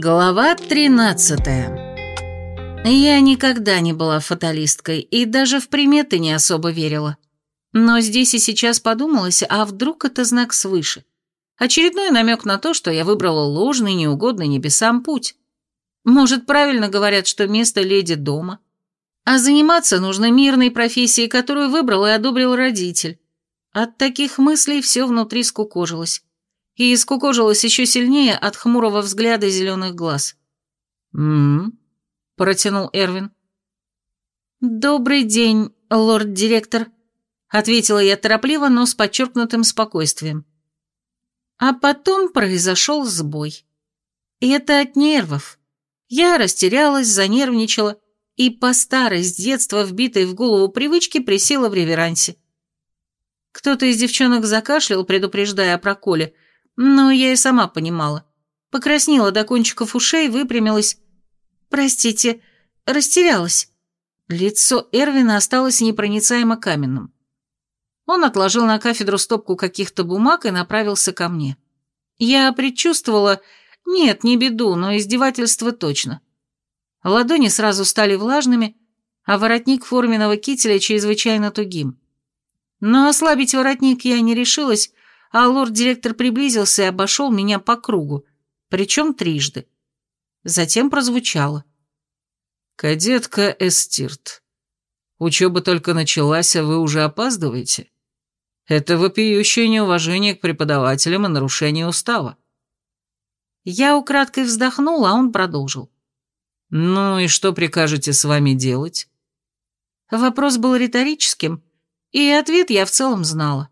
Глава 13 Я никогда не была фаталисткой и даже в приметы не особо верила. Но здесь и сейчас подумалось, а вдруг это знак свыше? Очередной намек на то, что я выбрала ложный, неугодный небесам путь. Может, правильно говорят, что место леди дома? А заниматься нужно мирной профессией, которую выбрал и одобрил родитель. От таких мыслей все внутри скукожилось и искукожилась еще сильнее от хмурого взгляда зеленых глаз. «М-м-м», протянул Эрвин. «Добрый день, лорд-директор», — ответила я торопливо, но с подчеркнутым спокойствием. А потом произошел сбой. И это от нервов. Я растерялась, занервничала и по старой с детства вбитой в голову привычке присела в реверансе. Кто-то из девчонок закашлял, предупреждая о проколе, — но я и сама понимала. Покраснела до кончиков ушей, выпрямилась. «Простите, растерялась». Лицо Эрвина осталось непроницаемо каменным. Он отложил на кафедру стопку каких-то бумаг и направился ко мне. Я предчувствовала, нет, не беду, но издевательство точно. Ладони сразу стали влажными, а воротник форменного кителя чрезвычайно тугим. Но ослабить воротник я не решилась, а лорд-директор приблизился и обошел меня по кругу, причем трижды. Затем прозвучало. «Кадетка Эстирт, учеба только началась, а вы уже опаздываете? Это вопиющее неуважение к преподавателям и нарушение устава». Я украдкой вздохнула, а он продолжил. «Ну и что прикажете с вами делать?» Вопрос был риторическим, и ответ я в целом знала.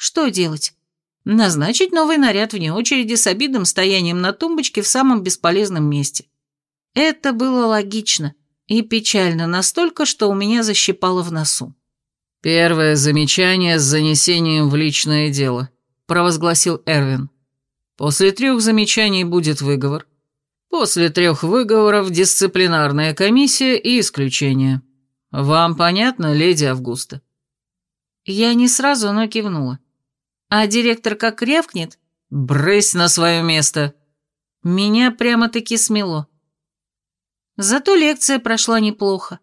Что делать? Назначить новый наряд вне очереди с обидным стоянием на тумбочке в самом бесполезном месте. Это было логично и печально настолько, что у меня защипало в носу. «Первое замечание с занесением в личное дело», — провозгласил Эрвин. «После трех замечаний будет выговор. После трех выговоров дисциплинарная комиссия и исключение. Вам понятно, леди Августа?» Я не сразу, но кивнула. А директор как рявкнет? «Брысь на свое место!» Меня прямо-таки смело. Зато лекция прошла неплохо.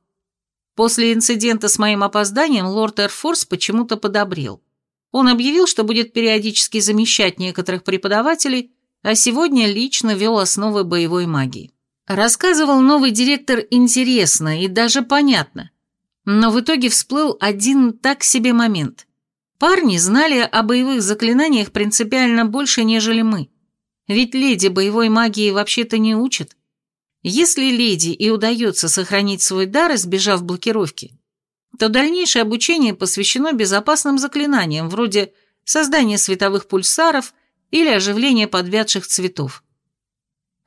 После инцидента с моим опозданием лорд Эрфорс почему-то подобрел. Он объявил, что будет периодически замещать некоторых преподавателей, а сегодня лично вел основы боевой магии. Рассказывал новый директор интересно и даже понятно. Но в итоге всплыл один так себе момент. Парни знали о боевых заклинаниях принципиально больше, нежели мы. Ведь леди боевой магии вообще-то не учат. Если леди и удается сохранить свой дар, избежав блокировки, то дальнейшее обучение посвящено безопасным заклинаниям, вроде создания световых пульсаров или оживления подвядших цветов.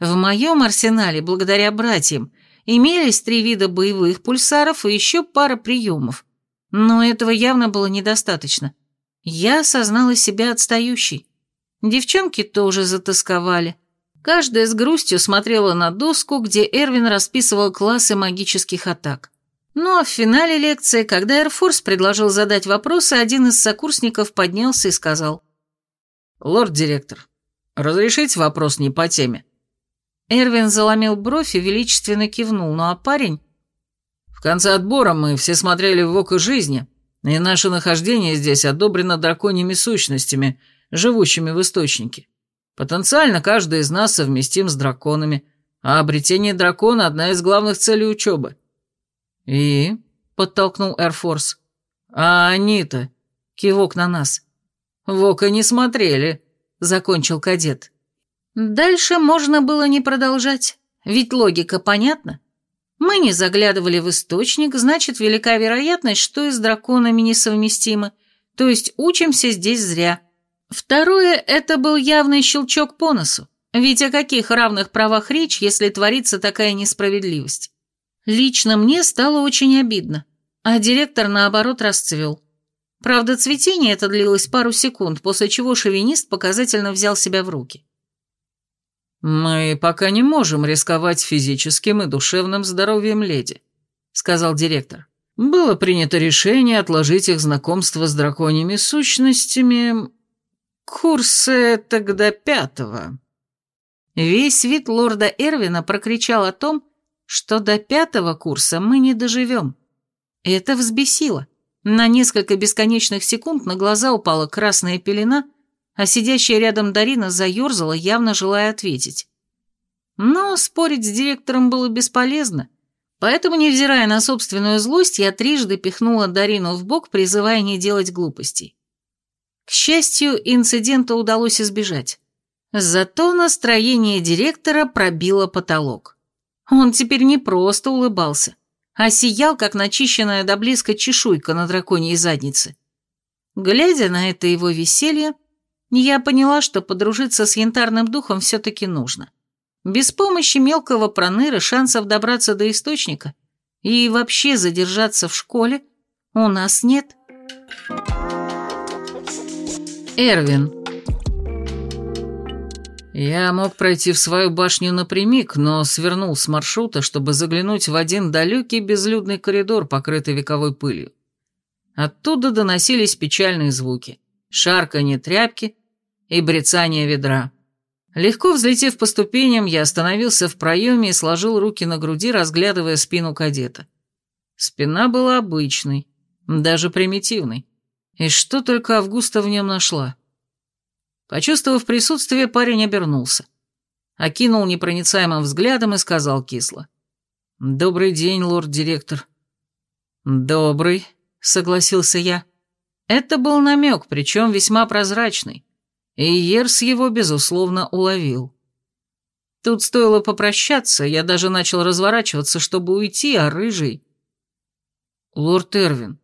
В моем арсенале, благодаря братьям, имелись три вида боевых пульсаров и еще пара приемов, но этого явно было недостаточно. Я осознала себя отстающей. Девчонки тоже затасковали. Каждая с грустью смотрела на доску, где Эрвин расписывал классы магических атак. Ну а в финале лекции, когда Эрфорс предложил задать вопросы, один из сокурсников поднялся и сказал. «Лорд-директор, разрешите вопрос не по теме?» Эрвин заломил бровь и величественно кивнул, ну а парень в конце отбора мы все смотрели в око жизни, и наше нахождение здесь одобрено драконьими сущностями, живущими в источнике. Потенциально каждый из нас совместим с драконами, а обретение дракона – одна из главных целей учебы. «И?» – подтолкнул Эрфорс. «А они-то?» – кивок на нас. «В око не смотрели», – закончил кадет. Дальше можно было не продолжать, ведь логика понятна. Мы не заглядывали в источник, значит, велика вероятность, что и с драконами несовместимы, то есть учимся здесь зря. Второе – это был явный щелчок по носу, ведь о каких равных правах речь, если творится такая несправедливость? Лично мне стало очень обидно, а директор, наоборот, расцвел. Правда, цветение это длилось пару секунд, после чего шовинист показательно взял себя в руки. «Мы пока не можем рисковать физическим и душевным здоровьем леди», — сказал директор. «Было принято решение отложить их знакомство с драконьими сущностями... курсы тогда пятого». Весь вид лорда Эрвина прокричал о том, что до пятого курса мы не доживем. Это взбесило. На несколько бесконечных секунд на глаза упала красная пелена, а сидящая рядом Дарина заерзала, явно желая ответить. Но спорить с директором было бесполезно, поэтому, невзирая на собственную злость, я трижды пихнула Дарину в бок, призывая не делать глупостей. К счастью, инцидента удалось избежать. Зато настроение директора пробило потолок. Он теперь не просто улыбался, а сиял, как начищенная до блеска чешуйка на драконьей заднице. Глядя на это его веселье, я поняла, что подружиться с янтарным духом все-таки нужно. Без помощи мелкого проныра шансов добраться до источника и вообще задержаться в школе у нас нет. Эрвин я мог пройти в свою башню напрямик, но свернул с маршрута, чтобы заглянуть в один далекий безлюдный коридор, покрытый вековой пылью. Оттуда доносились печальные звуки, шарканье тряпки и брецание ведра. Легко взлетев по ступеням, я остановился в проеме и сложил руки на груди, разглядывая спину кадета. Спина была обычной, даже примитивной. И что только Августа в нем нашла. Почувствовав присутствие, парень обернулся. Окинул непроницаемым взглядом и сказал кисло. «Добрый день, лорд-директор». «Добрый», — согласился я. Это был намек, причем весьма прозрачный, и Ерс его, безусловно, уловил. Тут стоило попрощаться, я даже начал разворачиваться, чтобы уйти, а рыжий... «Лорд Эрвин,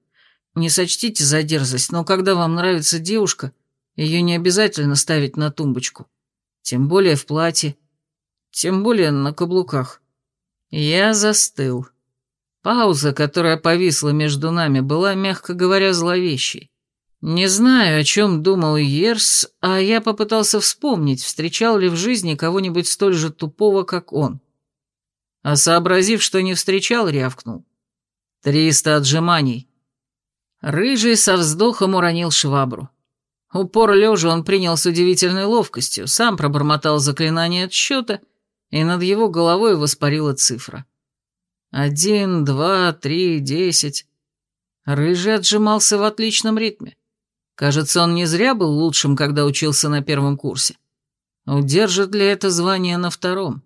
не сочтите за дерзость, но когда вам нравится девушка, ее не обязательно ставить на тумбочку. Тем более в платье. Тем более на каблуках. Я застыл. Пауза, которая повисла между нами, была, мягко говоря, зловещей. Не знаю, о чем думал Ерс, а я попытался вспомнить, встречал ли в жизни кого-нибудь столь же тупого, как он. А сообразив, что не встречал, рявкнул. «Триста отжиманий». Рыжий со вздохом уронил швабру. Упор лежа он принял с удивительной ловкостью, сам пробормотал заклинание отсчета, и над его головой воспарила цифра. Один, два, три, десять. Рыжий отжимался в отличном ритме. Кажется, он не зря был лучшим, когда учился на первом курсе. Удержит ли это звание на втором?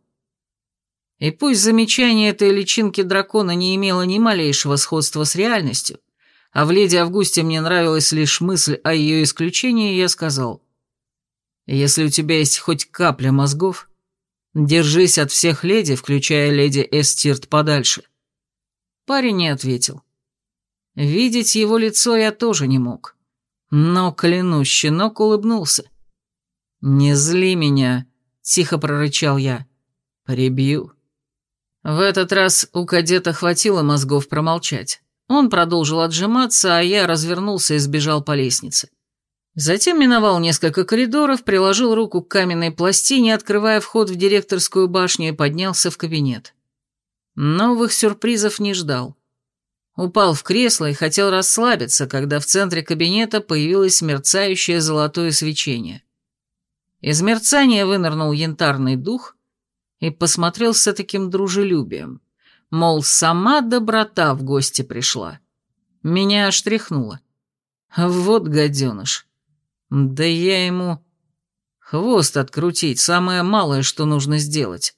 И пусть замечание этой личинки дракона не имело ни малейшего сходства с реальностью, а в леди Августе мне нравилась лишь мысль о ее исключении, я сказал, «Если у тебя есть хоть капля мозгов, держись от всех леди, включая леди Эстирт, подальше». Парень не ответил. Видеть его лицо я тоже не мог. Но, клянусь, щенок улыбнулся. «Не зли меня», — тихо прорычал я. «Прибью». В этот раз у кадета хватило мозгов промолчать. Он продолжил отжиматься, а я развернулся и сбежал по лестнице. Затем миновал несколько коридоров, приложил руку к каменной пластине, открывая вход в директорскую башню и поднялся в кабинет. Новых сюрпризов не ждал. Упал в кресло и хотел расслабиться, когда в центре кабинета появилось мерцающее золотое свечение. Из мерцания вынырнул янтарный дух и посмотрел с таким дружелюбием мол, сама доброта в гости пришла. Меня аж. Вот гаденыш. Да я ему... Хвост открутить, самое малое, что нужно сделать.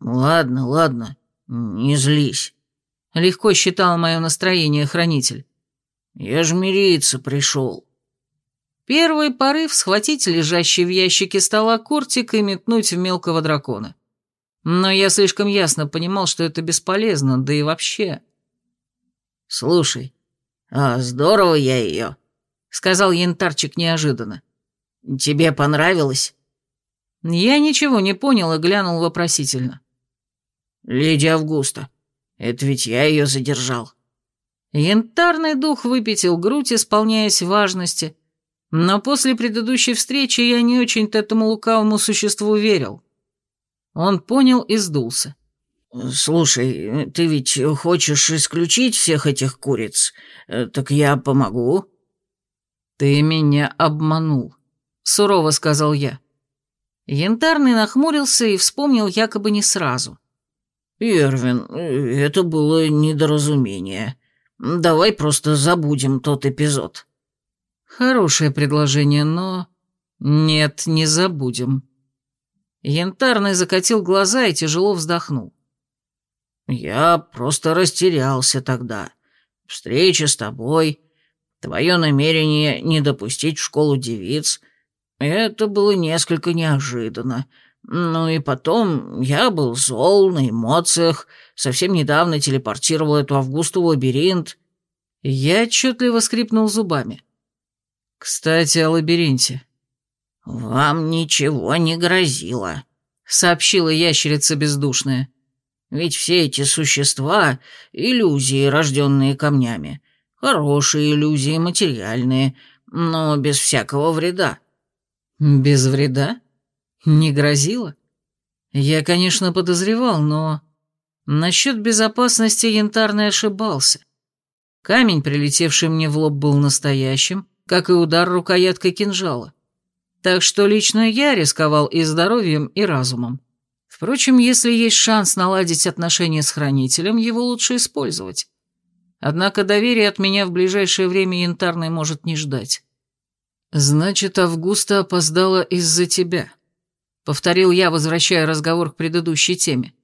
«Ладно, ладно, не злись», — легко считал мое настроение хранитель. «Я ж мириться пришел». Первый порыв — схватить лежащий в ящике стола кортик и метнуть в мелкого дракона. Но я слишком ясно понимал, что это бесполезно, да и вообще... «Слушай, а здорово я ее», — сказал янтарчик неожиданно. «Тебе понравилось?» Я ничего не понял и глянул вопросительно. «Леди Августа, это ведь я ее задержал». Янтарный дух выпятил грудь, исполняясь важности, но после предыдущей встречи я не очень-то этому лукавому существу верил. Он понял и сдулся. «Слушай, ты ведь хочешь исключить всех этих куриц? Так я помогу». «Ты меня обманул», — сурово сказал я. Янтарный нахмурился и вспомнил якобы не сразу. «Эрвин, это было недоразумение. Давай просто забудем тот эпизод». Хорошее предложение, но... Нет, не забудем. Янтарный закатил глаза и тяжело вздохнул. «Я просто растерялся тогда. Встреча с тобой, твое намерение не допустить в школу девиц — это было несколько неожиданно. Ну и потом, я был зол, на эмоциях, совсем недавно телепортировал эту Августу в лабиринт. Я отчетливо скрипнул зубами. Кстати, о лабиринте. «Вам ничего не грозило», — сообщила ящерица бездушная. «Ведь все эти существа — иллюзии, рожденные камнями. Хорошие иллюзии, материальные, но без всякого вреда. Без вреда? Не грозило? Я, конечно, подозревал, но... Насчет безопасности Янтарный ошибался. Камень, прилетевший мне в лоб, был настоящим, как и удар рукояткой кинжала. Так что лично я рисковал и здоровьем, и разумом. Впрочем, если есть шанс наладить отношения с хранителем, его лучше использовать. Однако доверие от меня в ближайшее время Янтарный может не ждать. «Значит, Августа опоздала из-за тебя», — повторил я, возвращая разговор к предыдущей теме.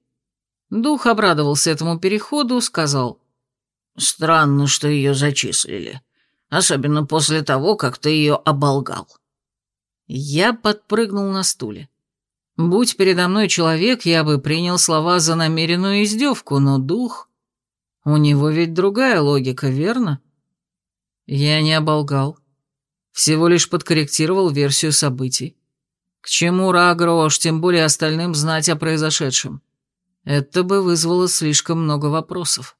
Дух обрадовался этому переходу, сказал. «Странно, что ее зачислили, особенно после того, как ты ее оболгал». Я подпрыгнул на стуле. Будь передо мной человек, я бы принял слова за намеренную издевку, но дух... У него ведь другая логика, верно? Я не оболгал. Всего лишь подкорректировал версию событий. К чему Рагро, уж тем более остальным, знать о произошедшем? Это бы вызвало слишком много вопросов.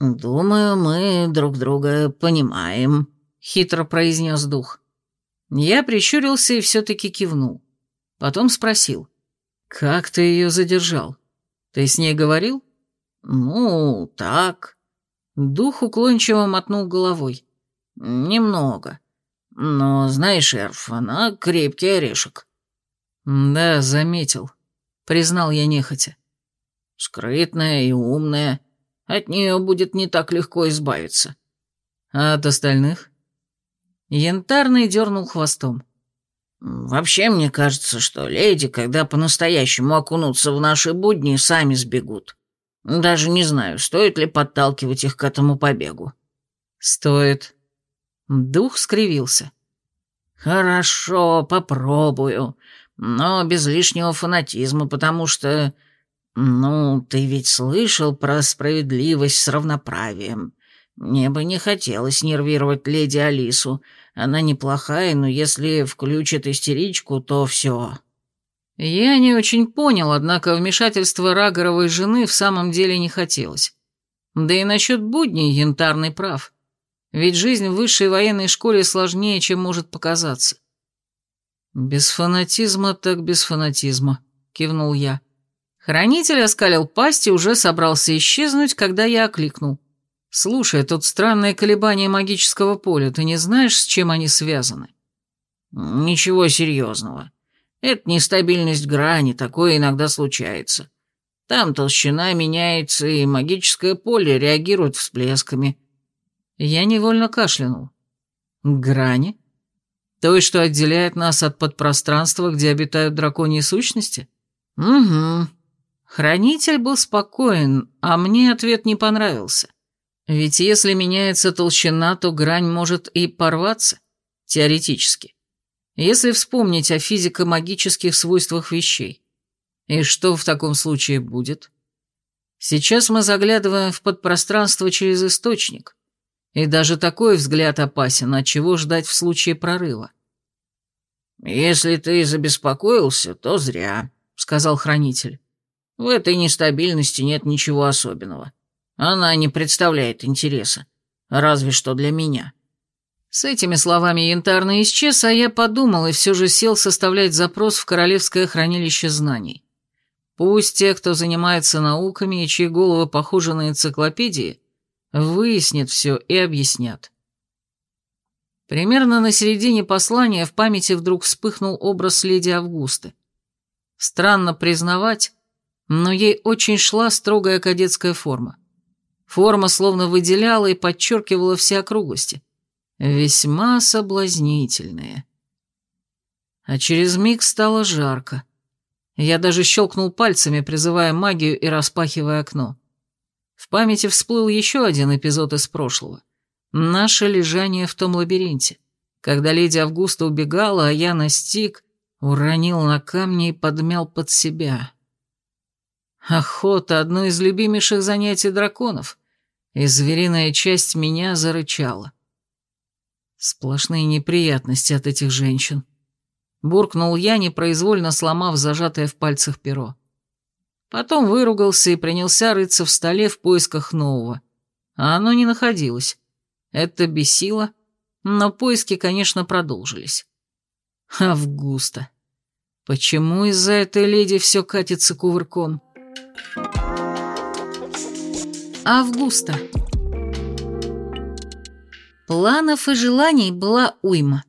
«Думаю, мы друг друга понимаем», — хитро произнес дух. Я прищурился и все-таки кивнул. Потом спросил. «Как ты ее задержал? Ты с ней говорил?» «Ну, так». Дух уклончиво мотнул головой. «Немного. Но, знаешь, Эрф, она крепкий орешек». «Да, заметил», — признал я нехотя. «Скрытная и умная. От нее будет не так легко избавиться». «А от остальных?» Янтарный дернул хвостом. «Вообще, мне кажется, что леди, когда по-настоящему окунутся в наши будни, сами сбегут. Даже не знаю, стоит ли подталкивать их к этому побегу». «Стоит», Дух скривился. «Хорошо, попробую, но без лишнего фанатизма, потому что... Ну, ты ведь слышал про справедливость с равноправием. Мне бы не хотелось нервировать леди Алису. Она неплохая, но если включит истеричку, то все». Я не очень понял, однако вмешательство Рагоровой жены в самом деле не хотелось. Да и насчет будней янтарный прав. Ведь жизнь в высшей военной школе сложнее, чем может показаться. «Без фанатизма так без фанатизма», — кивнул я. Хранитель оскалил пасть и уже собрался исчезнуть, когда я окликнул. «Слушай, тут странные колебания магического поля, ты не знаешь, с чем они связаны?» «Ничего серьезного. Это нестабильность грани, такое иногда случается. Там толщина меняется, и магическое поле реагирует всплесками. Я невольно кашлянул. Грани? Той, что отделяет нас от подпространства, где обитают драконьи сущности? Угу. Хранитель был спокоен, а мне ответ не понравился. Ведь если меняется толщина, то грань может и порваться, теоретически. Если вспомнить о физико-магических свойствах вещей. И что в таком случае будет? Сейчас мы заглядываем в подпространство через источник, и даже такой взгляд опасен, а чего ждать в случае прорыва? «Если ты забеспокоился, то зря», — сказал хранитель. «В этой нестабильности нет ничего особенного. Она не представляет интереса. Разве что для меня». С этими словами янтарный исчез, а я подумал и все же сел составлять запрос в Королевское хранилище знаний. Пусть те, кто занимается науками и чьи головы похожи на энциклопедии, выяснят все и объяснят. Примерно на середине послания в памяти вдруг вспыхнул образ леди Августы. Странно признавать, но ей очень шла строгая кадетская форма. Форма словно выделяла и подчеркивала все округлости. Весьма соблазнительные. А через миг стало жарко. Я даже щелкнул пальцами, призывая магию и распахивая окно. В памяти всплыл еще один эпизод из прошлого. Наше лежание в том лабиринте, когда леди Августа убегала, а я настиг, уронил на камни и подмял под себя. Охота — одно из любимейших занятий драконов, и звериная часть меня зарычала. Сплошные неприятности от этих женщин. Буркнул я, непроизвольно сломав зажатое в пальцах перо. Потом выругался и принялся рыться в столе в поисках нового. А оно не находилось. Это бесило, но поиски, конечно, продолжились. Августа. Почему из-за этой леди все катится кувырком? Августа. Планов и желаний была уйма.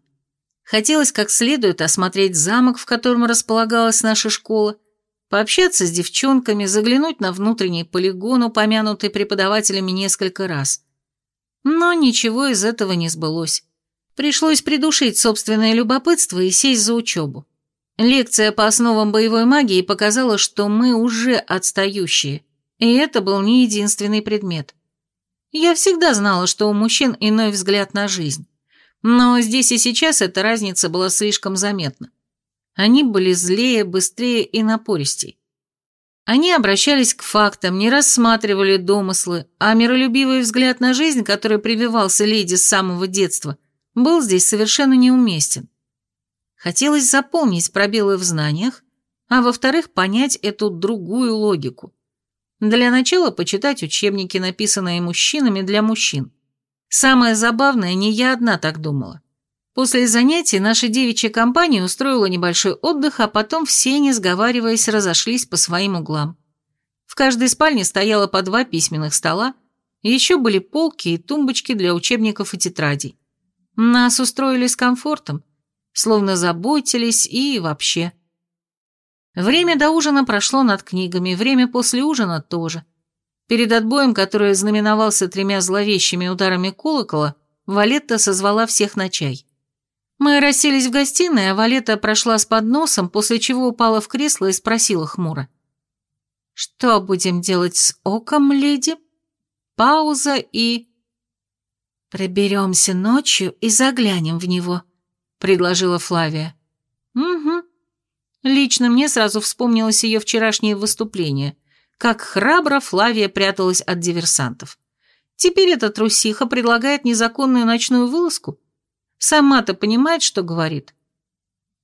Хотелось как следует осмотреть замок, в котором располагалась наша школа, пообщаться с девчонками, заглянуть на внутренний полигон, упомянутый преподавателями несколько раз. Но ничего из этого не сбылось. Пришлось придушить собственное любопытство и сесть за учебу. Лекция по основам боевой магии показала, что мы уже отстающие, и это был не единственный предмет. Я всегда знала, что у мужчин иной взгляд на жизнь, но здесь и сейчас эта разница была слишком заметна. Они были злее, быстрее и напористей. Они обращались к фактам, не рассматривали домыслы, а миролюбивый взгляд на жизнь, который прививался леди с самого детства, был здесь совершенно неуместен. Хотелось заполнить пробелы в знаниях, а во-вторых, понять эту другую логику. Для начала почитать учебники, написанные мужчинами для мужчин. Самое забавное, не я одна так думала. После занятий наша девичья компания устроила небольшой отдых, а потом все, не сговариваясь, разошлись по своим углам. В каждой спальне стояло по два письменных стола, еще были полки и тумбочки для учебников и тетрадей. Нас устроили с комфортом, словно заботились и вообще. Время до ужина прошло над книгами, время после ужина тоже. Перед отбоем, который знаменовался тремя зловещими ударами колокола, Валетта созвала всех на чай. Мы расселись в гостиной, а Валета прошла с подносом, после чего упала в кресло и спросила хмуро. «Что будем делать с оком, леди?» Пауза и... «Проберемся ночью и заглянем в него», — предложила Флавия. «Угу». Лично мне сразу вспомнилось ее вчерашнее выступление, как храбро Флавия пряталась от диверсантов. Теперь эта трусиха предлагает незаконную ночную вылазку? Сама-то понимает, что говорит.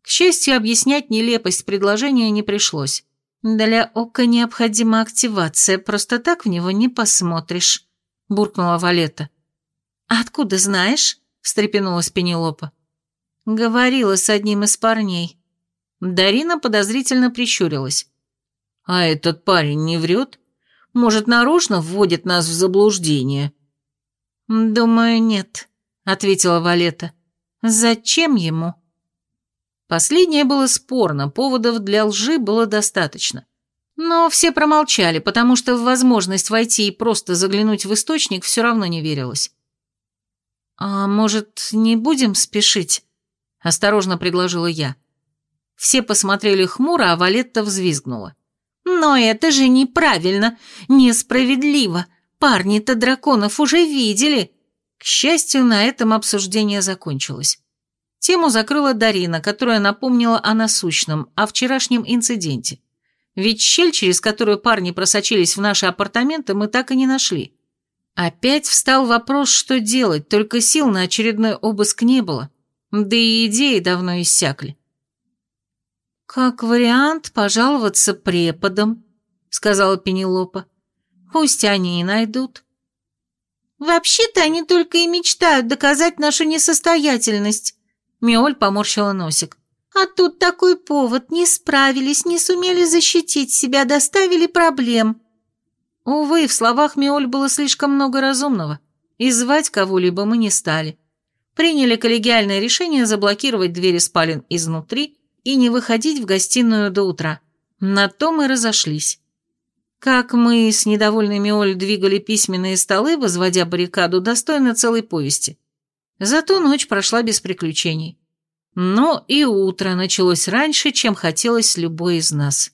К счастью, объяснять нелепость предложения не пришлось. «Для ока необходима активация, просто так в него не посмотришь», — буркнула Валета. «А откуда знаешь?» — встрепенулась Пенелопа. «Говорила с одним из парней». Дарина подозрительно прищурилась. «А этот парень не врет? Может, нарочно вводит нас в заблуждение?» «Думаю, нет», — ответила Валета. Зачем ему? Последнее было спорно, поводов для лжи было достаточно. Но все промолчали, потому что в возможность войти и просто заглянуть в источник все равно не верилось. «А может, не будем спешить?» – осторожно предложила я. Все посмотрели хмуро, а Валетта взвизгнула. «Но это же неправильно, несправедливо. Парни-то драконов уже видели. К счастью, на этом обсуждение закончилось. Тему закрыла Дарина, которая напомнила о насущном, о вчерашнем инциденте. Ведь щель, через которую парни просочились в наши апартаменты, мы так и не нашли. Опять встал вопрос, что делать, только сил на очередной обыск не было. Да и идеи давно иссякли. «Как вариант пожаловаться преподам», — сказала Пенелопа. «Пусть они и найдут. «Вообще-то они только и мечтают доказать нашу несостоятельность», — Миоль поморщила носик. «А тут такой повод, не справились, не сумели защитить себя, доставили проблем». Увы, в словах Миоль было слишком много разумного, и звать кого-либо мы не стали. Приняли коллегиальное решение заблокировать двери спален изнутри и не выходить в гостиную до утра. На то мы разошлись. Как мы с недовольной Миоль двигали письменные столы, возводя баррикаду, достойно целой повести. Зато ночь прошла без приключений. Но и утро началось раньше, чем хотелось любой из нас.